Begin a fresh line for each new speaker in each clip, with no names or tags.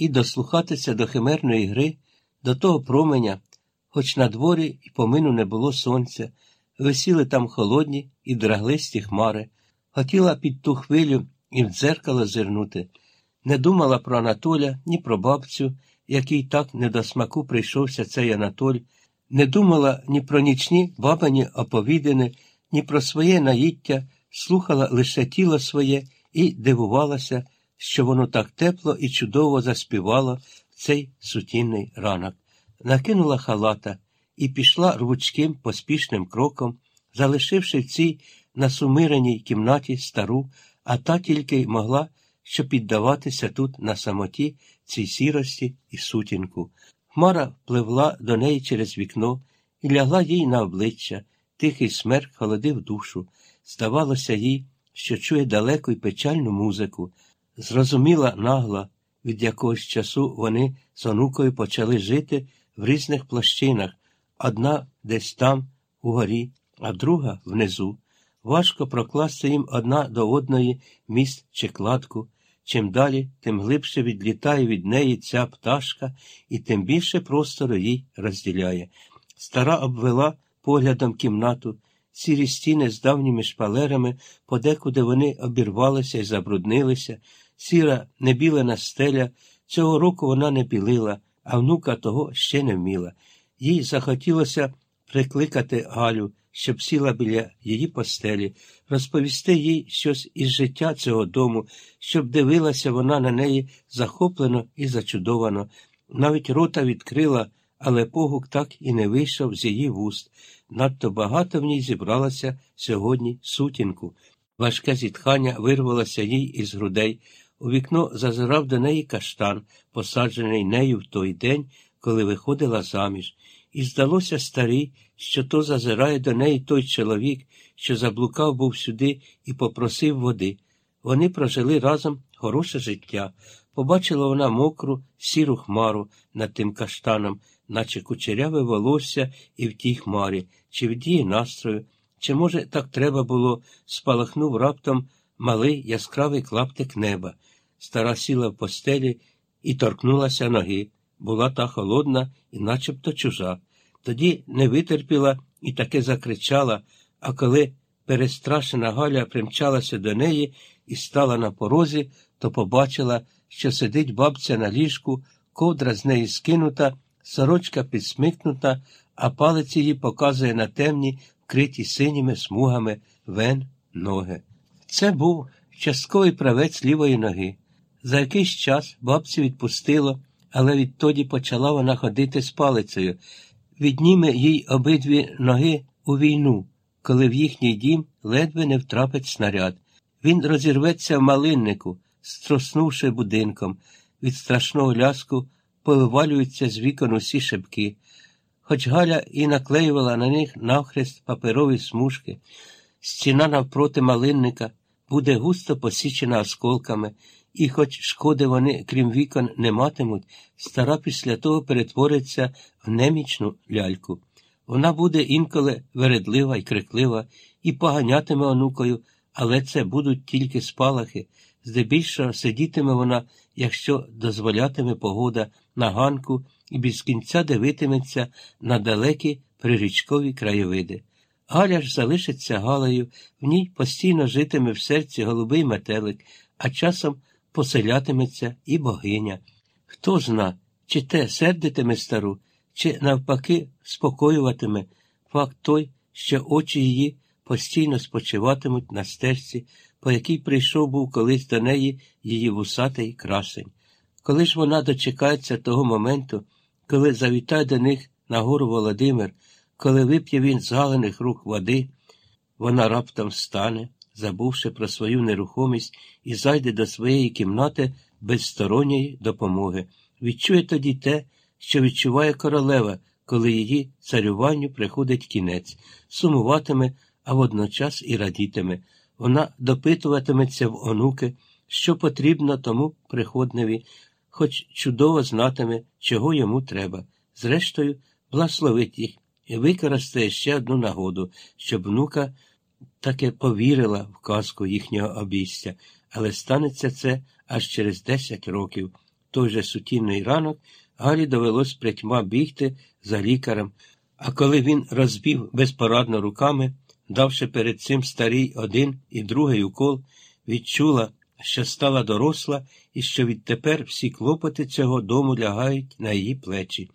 і дослухатися до химерної гри, до того променя, хоч на дворі і помину не було сонця, висіли там холодні і драглисті хмари, хотіла під ту хвилю і в дзеркало зирнути, не думала про Анатоля, ні про бабцю, який так не до смаку прийшовся цей Анатоль, не думала ні про нічні бабані оповідини, ні про своє наїття, слухала лише тіло своє і дивувалася, що воно так тепло і чудово заспівало в цей сутінний ранок. Накинула халата і пішла рвучким поспішним кроком, залишивши в цій насумиреній кімнаті стару, а та тільки й могла, що піддаватися тут на самоті цій сірості і сутінку. Хмара пливла до неї через вікно і лягла їй на обличчя, тихий смерк холодив душу. Здавалося їй, що чує далеку й печальну музику. Зрозуміла нагла, від якогось часу вони з онукою почали жити в різних площинах, одна десь там, угорі, а друга внизу. Важко прокласти їм одна до одної міст чи кладку. Чим далі, тим глибше відлітає від неї ця пташка, і тим більше простору їй розділяє. Стара обвела поглядом кімнату, сірі стіни з давніми шпалерами, подекуди вони обірвалися і забруднилися, сіра небілена стеля. Цього року вона не білила, а внука того ще не вміла. Їй захотілося прикликати Галю, щоб сіла біля її постелі, розповісти їй щось із життя цього дому, щоб дивилася вона на неї захоплено і зачудовано. Навіть рота відкрила, але погук так і не вийшов з її вуст. Надто багато в ній зібралося сьогодні сутінку. Важке зітхання вирвалося їй із грудей. У вікно зазирав до неї каштан, посаджений нею в той день, коли виходила заміж і здалося старій, що то зазирає до неї той чоловік, що заблукав був сюди і попросив води. Вони прожили разом хороше життя. Побачила вона мокру, сіру хмару над тим каштаном, наче кучеряве волосся і в тій хмарі, чи в дії настрою, чи, може, так треба було, спалахнув раптом малий яскравий клаптик неба. Стара сіла в постелі і торкнулася ноги була та холодна і начебто чужа. Тоді не витерпіла і таки закричала, а коли перестрашена Галя примчалася до неї і стала на порозі, то побачила, що сидить бабця на ліжку, ковдра з неї скинута, сорочка підсмикнута, а палець її показує на темні, вкриті синіми смугами вен ноги. Це був частковий правець лівої ноги. За якийсь час бабцю відпустило але відтоді почала вона ходити з палицею. Відніме їй обидві ноги у війну, коли в їхній дім ледве не втрапить снаряд. Він розірветься в малиннику, строснувши будинком. Від страшного ляску повивалюються з вікон усі шибки. Хоч Галя і наклеювала на них навхрест паперові смужки, стіна навпроти малинника буде густо посічена осколками. І хоч шкоди вони, крім вікон, не матимуть, стара після того перетвориться в немічну ляльку. Вона буде інколи вередлива і криклива, і поганятиме онукою, але це будуть тільки спалахи. Здебільшого сидітиме вона, якщо дозволятиме погода на ганку і без кінця дивитиметься на далекі прирічкові краєвиди. Галя ж залишиться Галею, в ній постійно житиме в серці голубий метелик, а часом поселятиметься і богиня. Хто зна, чи те сердитиме стару, чи навпаки спокоюватиме факт той, що очі її постійно спочиватимуть на стежці, по якій прийшов був колись до неї її вусатий красень. Коли ж вона дочекається того моменту, коли завітає до них на гору Володимир, коли вип'є він з галених рук води, вона раптом встане забувши про свою нерухомість, і зайде до своєї кімнати без сторонньої допомоги. Відчує тоді те, що відчуває королева, коли її царюванню приходить кінець, сумуватиме, а водночас і радітиме. Вона допитуватиметься в онуки, що потрібно тому приходневі, хоч чудово знатиме, чого йому треба. Зрештою, благословить їх і використає ще одну нагоду, щоб внука таки повірила в казку їхнього обійстя, але станеться це аж через десять років. той же сутінний ранок Галі довелось притьма бігти за лікарем, а коли він розбив безпорадно руками, давши перед цим старій один і другий укол, відчула, що стала доросла і що відтепер всі клопоти цього дому лягають на її плечі.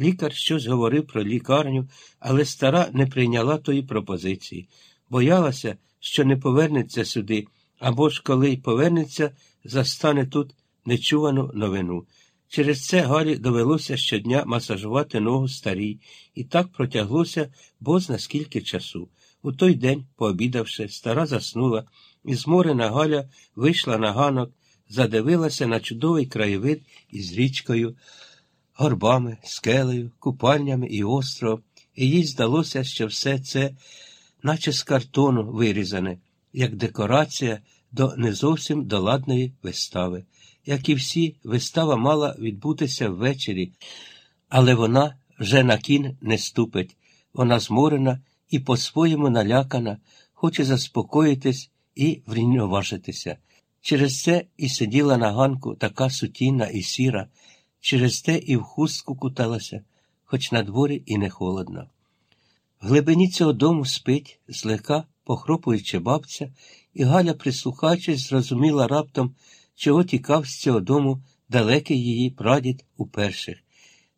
Лікар щось говорив про лікарню, але стара не прийняла тої пропозиції, боялася, що не повернеться сюди, або ж коли й повернеться, застане тут нечувану новину. Через це Галі довелося щодня масажувати ногу старій, і так протяглося бозна скільки часу. У той день, пообідавши, стара заснула, і зморена Галя вийшла на ганок, задивилася на чудовий краєвид із річкою, горбами, скелею, купальнями і островом, і їй здалося, що все це, наче з картону вирізане, як декорація до не зовсім доладної вистави. Як і всі, вистава мала відбутися ввечері, але вона вже на кін не ступить. Вона зморена і по-своєму налякана, хоче заспокоїтись і врівноважитися. Через це і сиділа на ганку така сутінна і сіра, через те і в хустку куталася, хоч на дворі і не холодно. В глибині цього дому спить, злегка похропуючи бабця, і Галя, прислухаючись, зрозуміла раптом, чого тікав з цього дому далекий її прадід уперших.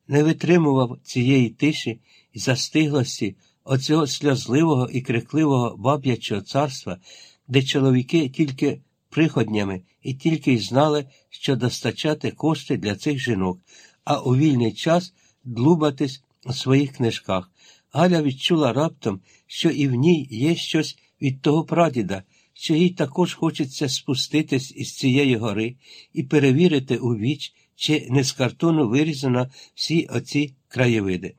Не витримував цієї тиші і застиглості оцього сльозливого і крикливого баб'ячого царства, де чоловіки тільки приходнями і тільки й знали, що достачати кошти для цих жінок, а у вільний час длубатись у своїх книжках. Галя відчула раптом, що і в ній є щось від того прадіда, що їй також хочеться спуститись із цієї гори і перевірити у віч, чи не з картону вирізано всі оці краєвиди.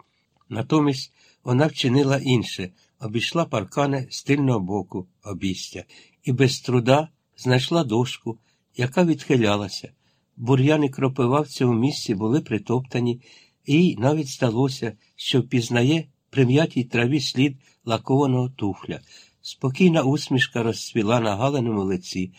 Натомість вона вчинила інше, обійшла паркани з тильного боку обістя і без труда знайшла дошку, яка відхилялася. Бур'яни кропива в цьому місці були притоптані, і їй навіть здалося, що впізнає прим'ятій траві слід лакованого туфля. Спокійна усмішка розцвіла на галеному лиці.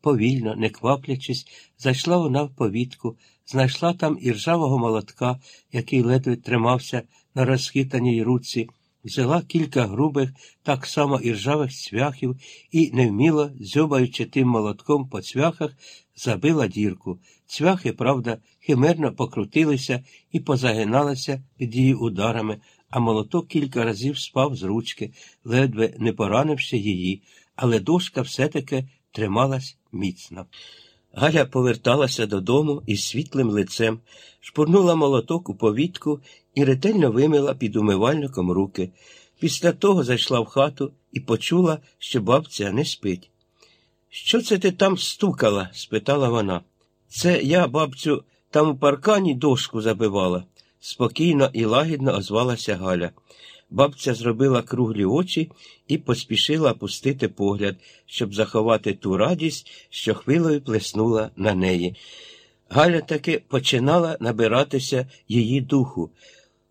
Повільно, не кваплячись, зайшла вона в повітку, знайшла там іржавого молотка, який ледве тримався на розхитаній руці, взяла кілька грубих, так само іржавих цвяхів і, невміло, дзьобаючи тим молотком по цвяхах, забила дірку. Цвяхи, правда, химерно покрутилися і позагиналися під її ударами, а молоток кілька разів спав з ручки, ледве не поранивши її, але дошка все-таки трималась міцно. Галя поверталася додому із світлим лицем, шпурнула молоток у повітку і ретельно вимила під умивальником руки. Після того зайшла в хату і почула, що бабця не спить. Що це ти там стукала? спитала вона. Це я, бабцю, там у паркані дошку забивала, спокійно і лагідно озвалася Галя. Бабця зробила круглі очі і поспішила опустити погляд, щоб заховати ту радість, що хвилою плеснула на неї. Галя таки починала набиратися її духу.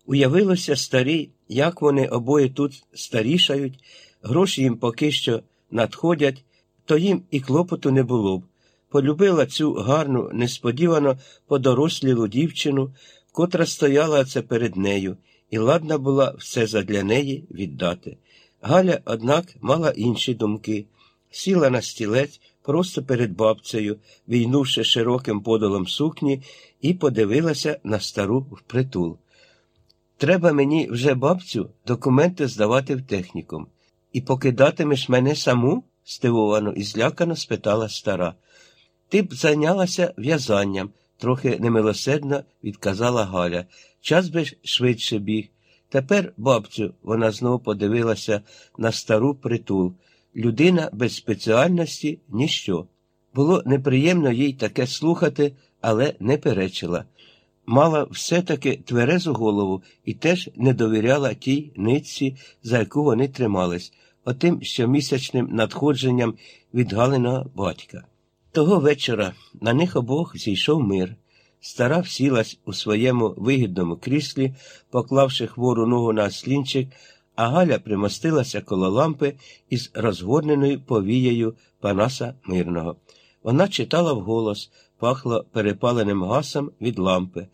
Уявилося старі, як вони обоє тут старішають, гроші їм поки що надходять, то їм і клопоту не було б. Полюбила цю гарну, несподівано подорослілу дівчину, котра стояла це перед нею і ладна була все задля неї віддати. Галя, однак, мала інші думки, сіла на стілець просто перед бабцею, війнувши широким подолом сукні, і подивилася на стару впритул. Треба мені вже, бабцю, документи здавати в технікум. І покидатимеш мене саму? стивовано і злякано спитала стара. Ти б зайнялася в'язанням, трохи немилосердно відказала Галя. Час би швидше біг. Тепер, бабцю, вона знову подивилася на стару притул. Людина без спеціальності ніщо. Було неприємно їй таке слухати, але не перечила. Мала все-таки тверезу голову і теж не довіряла тій нитці, за яку вони тримались, отим щомісячним надходженням від Галиного батька. Того вечора на них обох зійшов мир. Стара всілась у своєму вигідному кріслі, поклавши хвору ногу на слінчик, а Галя примостилася коло лампи із розгорненою повією Панаса Мирного. Вона читала вголос, пахло перепаленим гасом від лампи.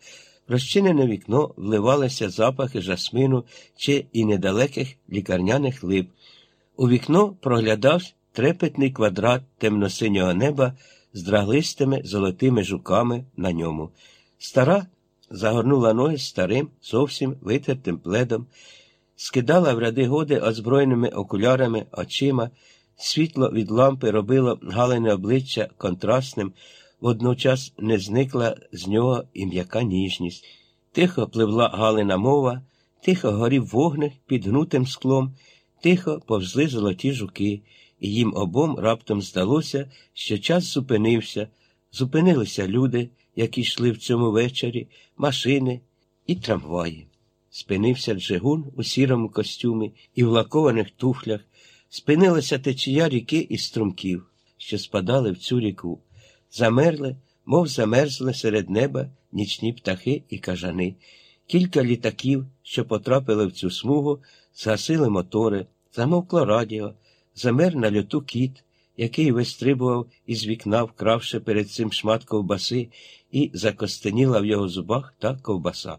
В розчинене вікно вливалися запахи жасмину чи і недалеких лікарняних лип. У вікно проглядався трепетний квадрат темно-синього неба з драглистими золотими жуками на ньому. Стара загорнула ноги старим, зовсім витертим пледом, скидала в ряди годи озброєними окулярами очима, світло від лампи робило галине обличчя контрастним, водночас не зникла з нього і м'яка ніжність. Тихо пливла галина мова, тихо горів вогник під гнутим склом, тихо повзли золоті жуки, і їм обом раптом здалося, що час зупинився, зупинилися люди, які йшли в цьому вечорі, машини і трамваї. Спинився Джигун у сірому костюмі і в лакованих туфлях, спинилася течія ріки і струмків, що спадали в цю ріку, замерли, мов замерзли серед неба нічні птахи і кажани. Кілька літаків, що потрапили в цю смугу, згасили мотори, замовкло радіо, замер на льоту кіт, який вистрибував із вікна, вкравши перед цим шмат ковбаси, і закостеніла в його зубах та ковбаса.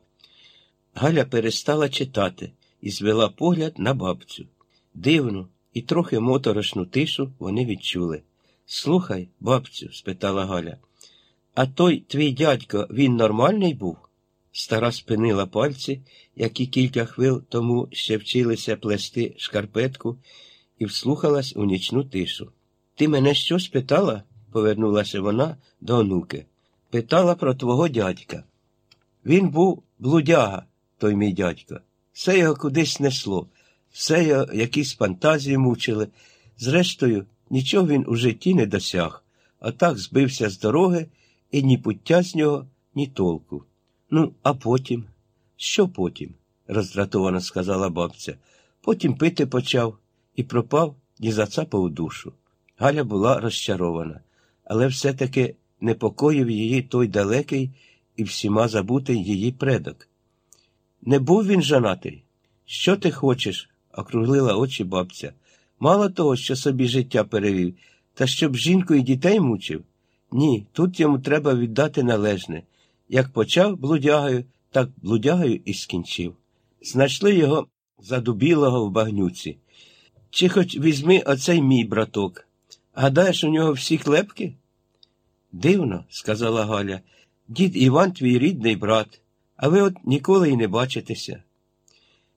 Галя перестала читати і звела погляд на бабцю. Дивну і трохи моторошну тишу вони відчули. Слухай, бабцю, спитала Галя, а той твій дядько, він нормальний був? Стара спинила пальці, які кілька хвил тому ще вчилися плести шкарпетку, і вслухалась у нічну тишу. Ти мене що спитала? повернулася вона до онуки. Питала про твого дядька. Він був блудяга, той мій дядько. Все його кудись несло, все його якісь фантазії мучили. Зрештою, нічого він у житті не досяг, а так збився з дороги і ні пуття з нього, ні толку. Ну, а потім? Що потім? роздратовано сказала бабця. Потім пити почав і пропав ні зацапав душу. Галя була розчарована, але все-таки непокоїв її той далекий і всіма забутий її предок. Не був він жанатий? Що ти хочеш? округлила очі бабця. Мало того, що собі життя перевів, та щоб жінку і дітей мучив? Ні, тут йому треба віддати належне. Як почав блудягою, так блудягою і скінчив. Знайшли його задубілого в багнюці. Чи хоч візьми оцей мій браток. Гадаєш, у нього всі клепки? Дивно, сказала Галя, дід Іван твій рідний брат, а ви от ніколи й не бачитеся.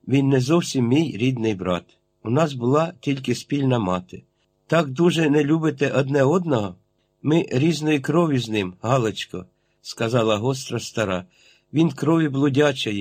Він не зовсім мій рідний брат. У нас була тільки спільна мати. Так дуже не любите одне одного? Ми різної крові з ним, Галочко, сказала гостро стара. Він крові блудячої,